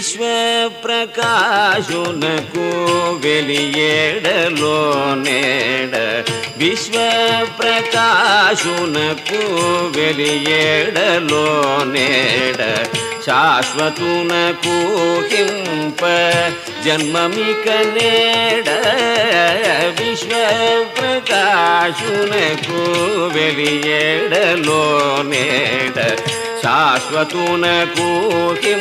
विश्वप्रकाशन को वलियेड लोने विश्वप्रकाशन को वलियेड लोने शाश्व न को किं प जन्ममि कने विश्वप्रकाशन को बलि ए शाश्वतो न पो किं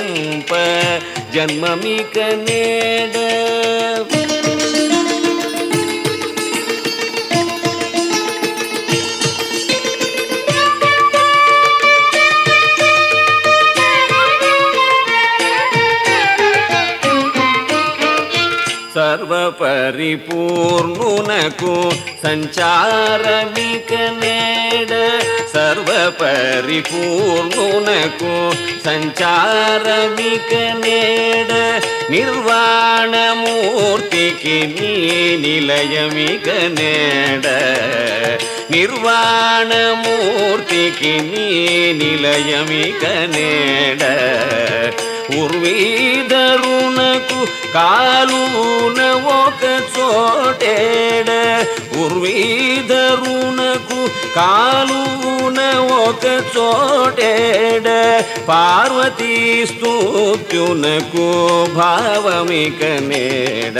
సర్వపరిపూర్ణునకు సంచారమిక నేడ సర్వపరిపూర్ణునకు సంచారమిక నేడ నిర్వాణమూర్తికి నీ నిలయమిక నేడ నిర్వాణమూర్తికి నీ నిలయమిక నేడ ఉర్వీధరునకు కాలున ఒక చోటేడ. ఉర్వీధరునకు కాలున ఒక చోటేడ. పార్వతీ స్తూత్యునకు భావమిక నేడ.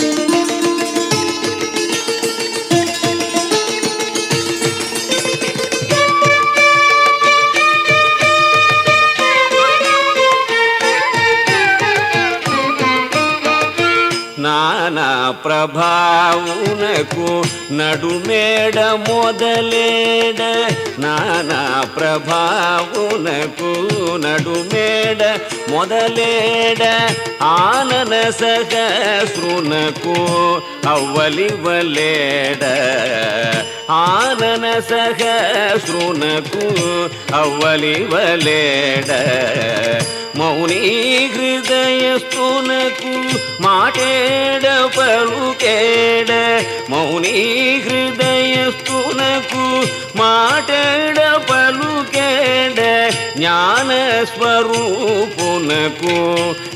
ప్రభావునకు నడుమేడ మొదలేడ. నానా ప్రభావునకు నడుమేడ మొదలేడ. ఆనన సహస్రునకు అవ్వలివ్వలేడ. ఆనన సహస్రునకు అవ్వలివ్వలేడ. మౌని హృదయస్తునకు మాటేడ ಪಲುಕೇಡ ಮೌನಿ ಹೃದಯ ಸ್ತುನಕು ಮಾಟೇಡ ಪಲುಕೇಡ ಜ್ಞಾನ ಸ್ವರೂಪುನಕು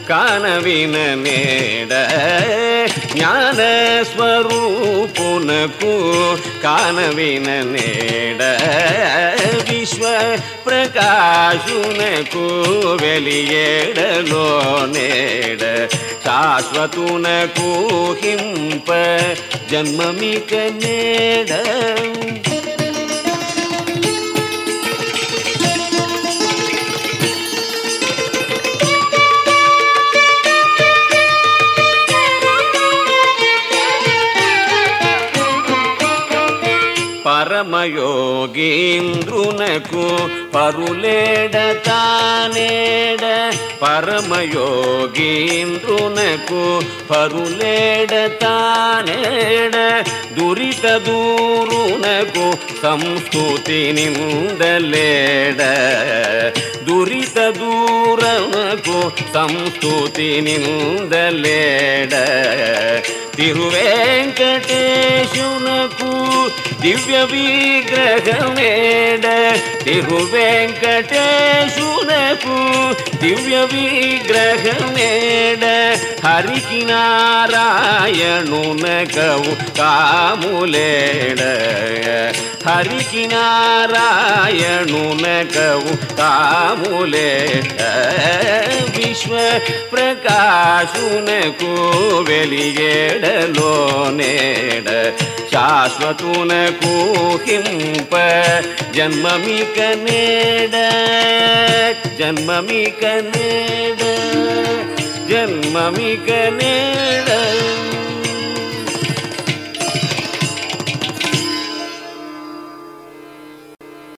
ಕನವಿನ ನೇಡ ಜ್ಞಾನ ಸ್ವರೂಪುನಕು ಕನವಿನ ನೇಡ ವಿಶ್ವ ಪ್ರಕಾಶುನಕು ವೆಲಿಯೇಡಲೋ ನೇಡ शाश्व न को किं పరమయోగీంద్రునకు పరులేడ తానేడ పరమయోగీంద్రునకు పరులేడ తానేడ దురిత దూరునకు సంస్కృతి నిందలేడ దురిత దూరనకు సంస్కృతి నిందలేడ తిరువెంకటేశునకు దివ్య విగ్రహమేడ తిరు వెంకటేశునకు దివ్య విగ్రహమేడ హరికి నారాయణునకవు కాములేడ. हरि की नारायणु मैं कहूँ कामुले विश्व ಪ್ರಕಾಶುನ ಕೂವೆಲಿಯೇಡಲೋ ನೇಡ ಶಾಶ್ವತುನ ಕೂಹಿಂಪ ಜನ್ಮಮಿಕ ನೇಡ ಜನ್ಮಮಿಕ ನೇಡ ಜನ್ಮಮಿಕ ನೇಡ